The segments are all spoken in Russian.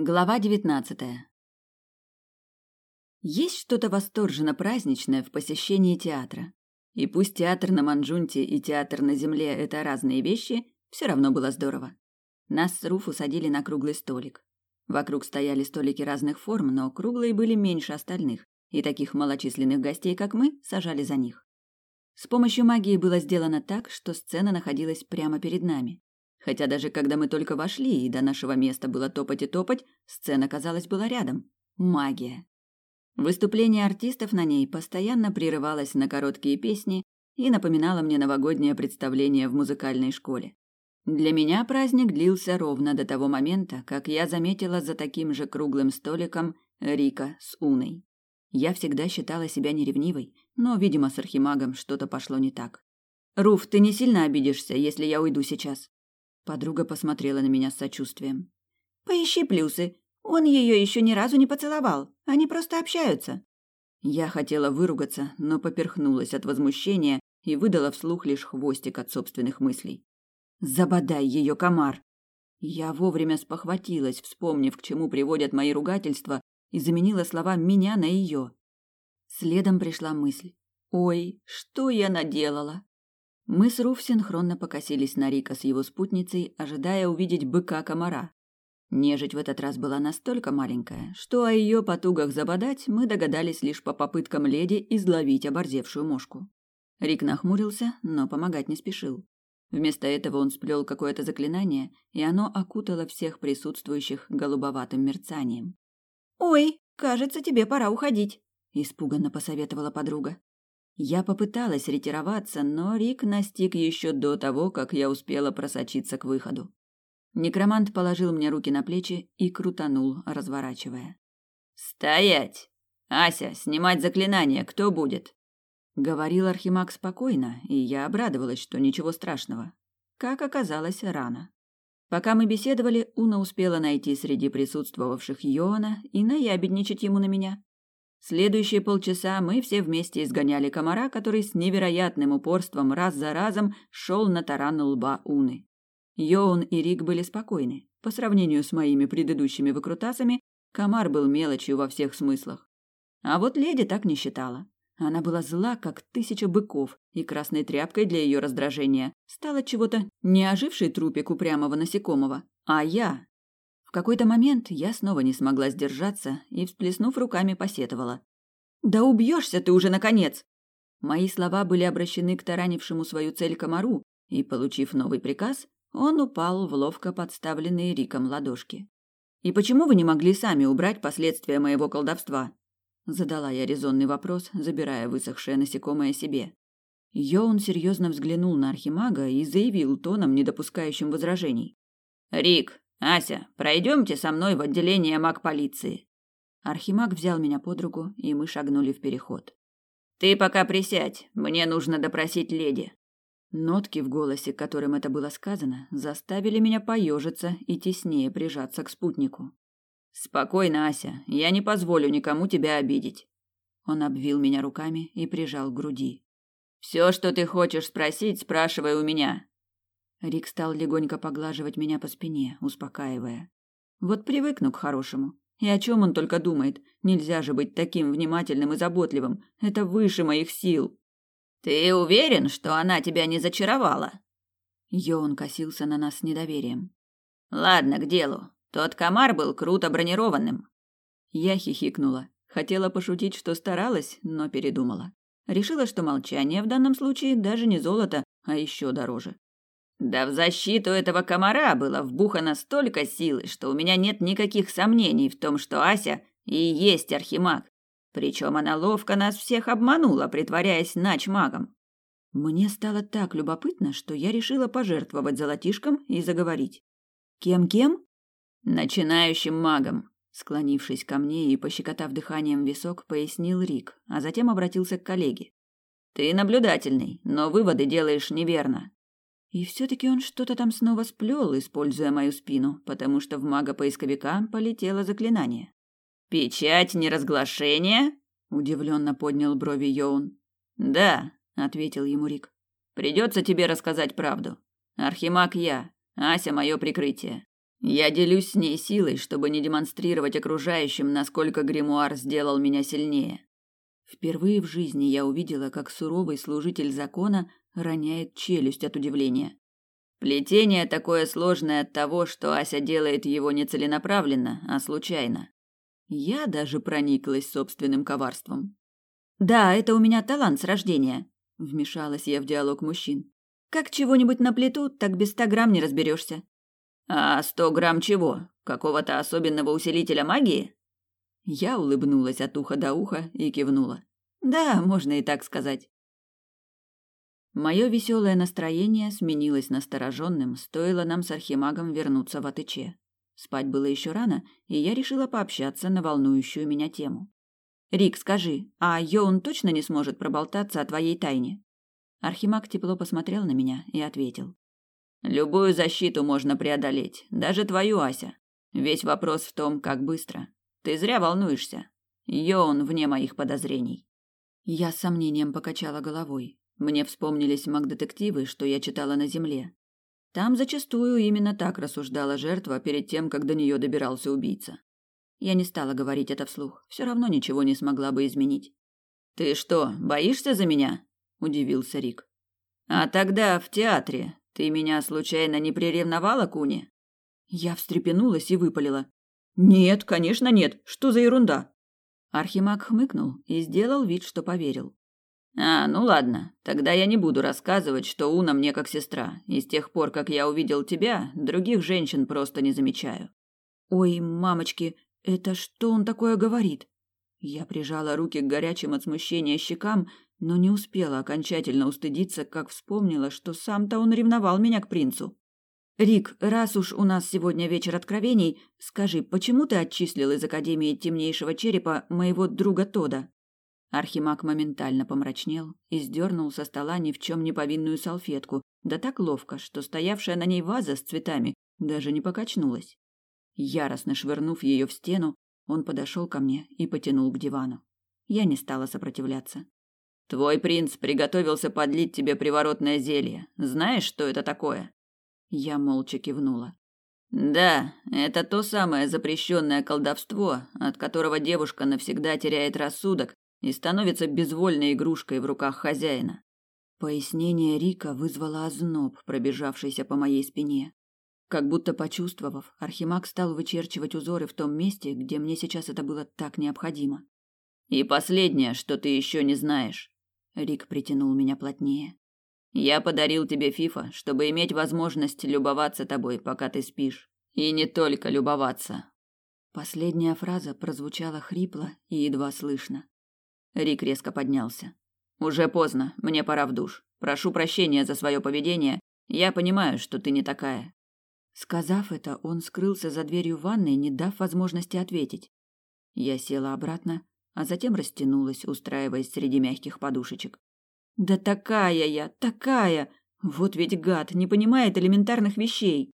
Глава девятнадцатая. Есть что-то восторженно праздничное в посещении театра. И пусть театр на Манджунте и театр на земле – это разные вещи, все равно было здорово. Нас с Руф усадили на круглый столик. Вокруг стояли столики разных форм, но круглые были меньше остальных, и таких малочисленных гостей, как мы, сажали за них. С помощью магии было сделано так, что сцена находилась прямо перед нами. Хотя даже когда мы только вошли и до нашего места было топать и топать, сцена, казалось, была рядом. Магия. Выступление артистов на ней постоянно прерывалось на короткие песни и напоминало мне новогоднее представление в музыкальной школе. Для меня праздник длился ровно до того момента, как я заметила за таким же круглым столиком Рика с Уной. Я всегда считала себя неревнивой, но, видимо, с архимагом что-то пошло не так. «Руф, ты не сильно обидишься, если я уйду сейчас?» Подруга посмотрела на меня с сочувствием. Поищи плюсы. Он ее еще ни разу не поцеловал. Они просто общаются. Я хотела выругаться, но поперхнулась от возмущения и выдала вслух лишь хвостик от собственных мыслей. Забодай ее, комар. Я вовремя спохватилась, вспомнив, к чему приводят мои ругательства, и заменила слова меня на ее. Следом пришла мысль: "Ой, что я наделала?" Мы с Руф синхронно покосились на Рика с его спутницей, ожидая увидеть быка-комара. Нежить в этот раз была настолько маленькая, что о ее потугах забодать мы догадались лишь по попыткам леди изловить оборзевшую мошку. Рик нахмурился, но помогать не спешил. Вместо этого он сплел какое-то заклинание, и оно окутало всех присутствующих голубоватым мерцанием. «Ой, кажется, тебе пора уходить», – испуганно посоветовала подруга. Я попыталась ретироваться, но Рик настиг еще до того, как я успела просочиться к выходу. Некромант положил мне руки на плечи и крутанул, разворачивая. «Стоять! Ася, снимать заклинание, кто будет?» Говорил Архимаг спокойно, и я обрадовалась, что ничего страшного. Как оказалось, рано. Пока мы беседовали, Уна успела найти среди присутствовавших Йоана и наябедничать ему на меня. Следующие полчаса мы все вместе изгоняли комара, который с невероятным упорством раз за разом шел на таран лба Уны. Йоун и Рик были спокойны. По сравнению с моими предыдущими выкрутасами, комар был мелочью во всех смыслах. А вот леди так не считала. Она была зла, как тысяча быков, и красной тряпкой для ее раздражения стала чего-то не оживший трупик упрямого насекомого, а я, в какой-то момент я снова не смогла сдержаться и, всплеснув руками, посетовала. «Да убьешься ты уже, наконец!» Мои слова были обращены к таранившему свою цель комару, и, получив новый приказ, он упал в ловко подставленные Риком ладошки. «И почему вы не могли сами убрать последствия моего колдовства?» Задала я резонный вопрос, забирая высохшее насекомое себе. Йоун серьезно взглянул на архимага и заявил тоном, не допускающим возражений. «Рик, Ася, пройдемте со мной в отделение маг-полиции. Архимаг взял меня под руку, и мы шагнули в переход. Ты пока присядь, мне нужно допросить леди. Нотки в голосе, которым это было сказано, заставили меня поежиться и теснее прижаться к спутнику. Спокойно, Ася, я не позволю никому тебя обидеть. Он обвил меня руками и прижал к груди. Все, что ты хочешь спросить, спрашивай у меня. Рик стал легонько поглаживать меня по спине, успокаивая. Вот привыкну к хорошему. И о чем он только думает? Нельзя же быть таким внимательным и заботливым. Это выше моих сил. Ты уверен, что она тебя не зачаровала? Йон косился на нас с недоверием. Ладно, к делу. Тот комар был круто бронированным. Я хихикнула. Хотела пошутить, что старалась, но передумала. Решила, что молчание в данном случае даже не золото, а еще дороже. Да в защиту этого комара было вбухано столько силы, что у меня нет никаких сомнений в том, что Ася и есть архимаг. Причем она ловко нас всех обманула, притворяясь нач-магом. Мне стало так любопытно, что я решила пожертвовать золотишком и заговорить. Кем-кем? Начинающим магом. Склонившись ко мне и пощекотав дыханием висок, пояснил Рик, а затем обратился к коллеге. Ты наблюдательный, но выводы делаешь неверно. И все-таки он что-то там снова сплел, используя мою спину, потому что в мага-поисковика полетело заклинание. «Печать неразглашения?» – удивленно поднял брови Йоун. «Да», – ответил ему Рик. «Придется тебе рассказать правду. Архимаг я, Ася – мое прикрытие. Я делюсь с ней силой, чтобы не демонстрировать окружающим, насколько гримуар сделал меня сильнее. Впервые в жизни я увидела, как суровый служитель закона роняет челюсть от удивления. Плетение такое сложное от того, что Ася делает его не целенаправленно, а случайно. Я даже прониклась собственным коварством. Да, это у меня талант с рождения, вмешалась я в диалог мужчин. Как чего-нибудь наплету, так без ста грамм не разберешься. А сто грамм чего? Какого-то особенного усилителя магии? Я улыбнулась от уха до уха и кивнула. Да, можно и так сказать. Мое веселое настроение сменилось настороженным, стоило нам с архимагом вернуться в Атыче. Спать было еще рано, и я решила пообщаться на волнующую меня тему. «Рик, скажи, а Йоун точно не сможет проболтаться о твоей тайне?» Архимаг тепло посмотрел на меня и ответил. «Любую защиту можно преодолеть, даже твою, Ася. Весь вопрос в том, как быстро. Ты зря волнуешься. Йоун вне моих подозрений». Я с сомнением покачала головой. Мне вспомнились маг-детективы, что я читала на земле. Там зачастую именно так рассуждала жертва перед тем, как до нее добирался убийца. Я не стала говорить это вслух, все равно ничего не смогла бы изменить. «Ты что, боишься за меня?» – удивился Рик. «А тогда в театре ты меня случайно не приревновала, Куни?» Я встрепенулась и выпалила. «Нет, конечно нет. Что за ерунда?» Архимаг хмыкнул и сделал вид, что поверил. А, ну ладно, тогда я не буду рассказывать, что Уна мне как сестра, и с тех пор, как я увидел тебя, других женщин просто не замечаю. Ой, мамочки, это что он такое говорит? Я прижала руки к горячим от смущения щекам, но не успела окончательно устыдиться, как вспомнила, что сам-то он ревновал меня к принцу. Рик, раз уж у нас сегодня вечер откровений, скажи, почему ты отчислил из Академии Темнейшего Черепа моего друга Тода? Архимаг моментально помрачнел и сдернул со стола ни в чем не повинную салфетку, да так ловко, что стоявшая на ней ваза с цветами даже не покачнулась. Яростно швырнув ее в стену, он подошел ко мне и потянул к дивану. Я не стала сопротивляться. «Твой принц приготовился подлить тебе приворотное зелье. Знаешь, что это такое?» Я молча кивнула. «Да, это то самое запрещенное колдовство, от которого девушка навсегда теряет рассудок и становится безвольной игрушкой в руках хозяина. Пояснение Рика вызвало озноб, пробежавшийся по моей спине. Как будто почувствовав, Архимаг стал вычерчивать узоры в том месте, где мне сейчас это было так необходимо. И последнее, что ты еще не знаешь. Рик притянул меня плотнее. Я подарил тебе Фифа, чтобы иметь возможность любоваться тобой, пока ты спишь. И не только любоваться. Последняя фраза прозвучала хрипло и едва слышно. Рик резко поднялся. Уже поздно, мне пора в душ. Прошу прощения за свое поведение. Я понимаю, что ты не такая. Сказав это, он скрылся за дверью ванной, не дав возможности ответить. Я села обратно, а затем растянулась, устраиваясь среди мягких подушечек. Да такая я, такая. Вот ведь гад, не понимает элементарных вещей.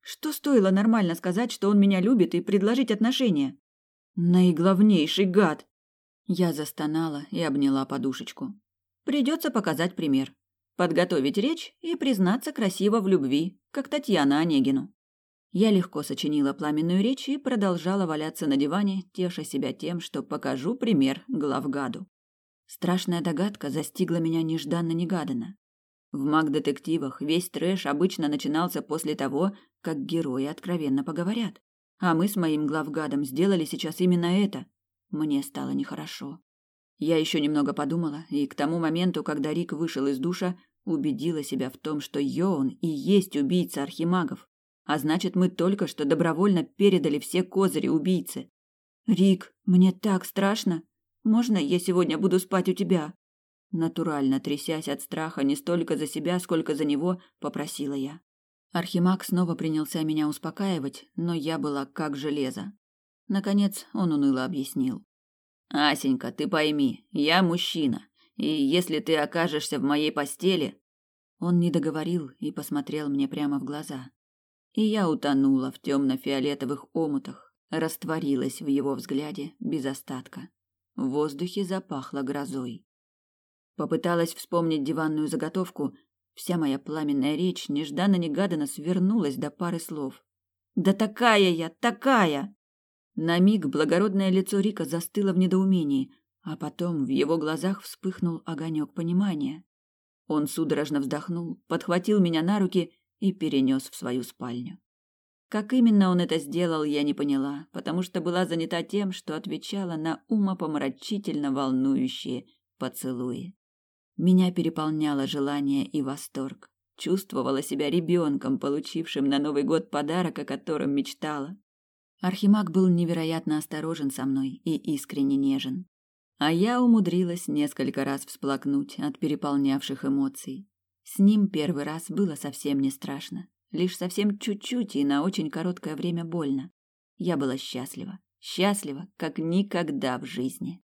Что стоило нормально сказать, что он меня любит и предложить отношения? Наиглавнейший гад. Я застонала и обняла подушечку. Придется показать пример. Подготовить речь и признаться красиво в любви, как Татьяна Онегину. Я легко сочинила пламенную речь и продолжала валяться на диване, теша себя тем, что покажу пример главгаду. Страшная догадка застигла меня нежданно-негаданно. В маг-детективах весь трэш обычно начинался после того, как герои откровенно поговорят. А мы с моим главгадом сделали сейчас именно это, мне стало нехорошо. Я еще немного подумала, и к тому моменту, когда Рик вышел из душа, убедила себя в том, что Йоун и есть убийца архимагов. А значит, мы только что добровольно передали все козыри убийце. Рик, мне так страшно. Можно я сегодня буду спать у тебя? Натурально трясясь от страха не столько за себя, сколько за него, попросила я. Архимаг снова принялся меня успокаивать, но я была как железо. Наконец он уныло объяснил. «Асенька, ты пойми, я мужчина, и если ты окажешься в моей постели...» Он не договорил и посмотрел мне прямо в глаза. И я утонула в темно-фиолетовых омутах, растворилась в его взгляде без остатка. В воздухе запахло грозой. Попыталась вспомнить диванную заготовку, вся моя пламенная речь нежданно-негаданно свернулась до пары слов. Да такая я, такая. На миг благородное лицо Рика застыло в недоумении, а потом в его глазах вспыхнул огонек понимания. Он судорожно вздохнул, подхватил меня на руки и перенес в свою спальню. Как именно он это сделал, я не поняла, потому что была занята тем, что отвечала на умопомрачительно волнующие поцелуи. Меня переполняло желание и восторг. Чувствовала себя ребенком, получившим на Новый год подарок, о котором мечтала. Архимаг был невероятно осторожен со мной и искренне нежен. А я умудрилась несколько раз всплакнуть от переполнявших эмоций. С ним первый раз было совсем не страшно. Лишь совсем чуть-чуть и на очень короткое время больно. Я была счастлива. Счастлива, как никогда в жизни.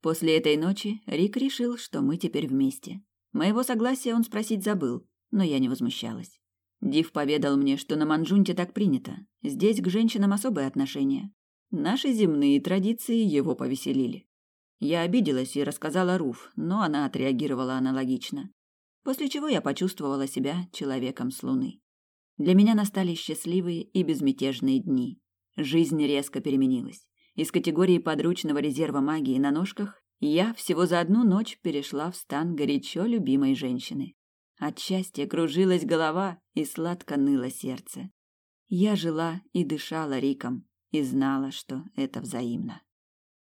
После этой ночи Рик решил, что мы теперь вместе. Моего согласия он спросить забыл, но я не возмущалась. Див поведал мне, что на Манжунте так принято. Здесь к женщинам особое отношение. Наши земные традиции его повеселили. Я обиделась и рассказала Руф, но она отреагировала аналогично. После чего я почувствовала себя человеком с Луны. Для меня настали счастливые и безмятежные дни. Жизнь резко переменилась. Из категории подручного резерва магии на ножках я всего за одну ночь перешла в стан горячо любимой женщины. От счастья кружилась голова и сладко ныло сердце. Я жила и дышала Риком и знала, что это взаимно.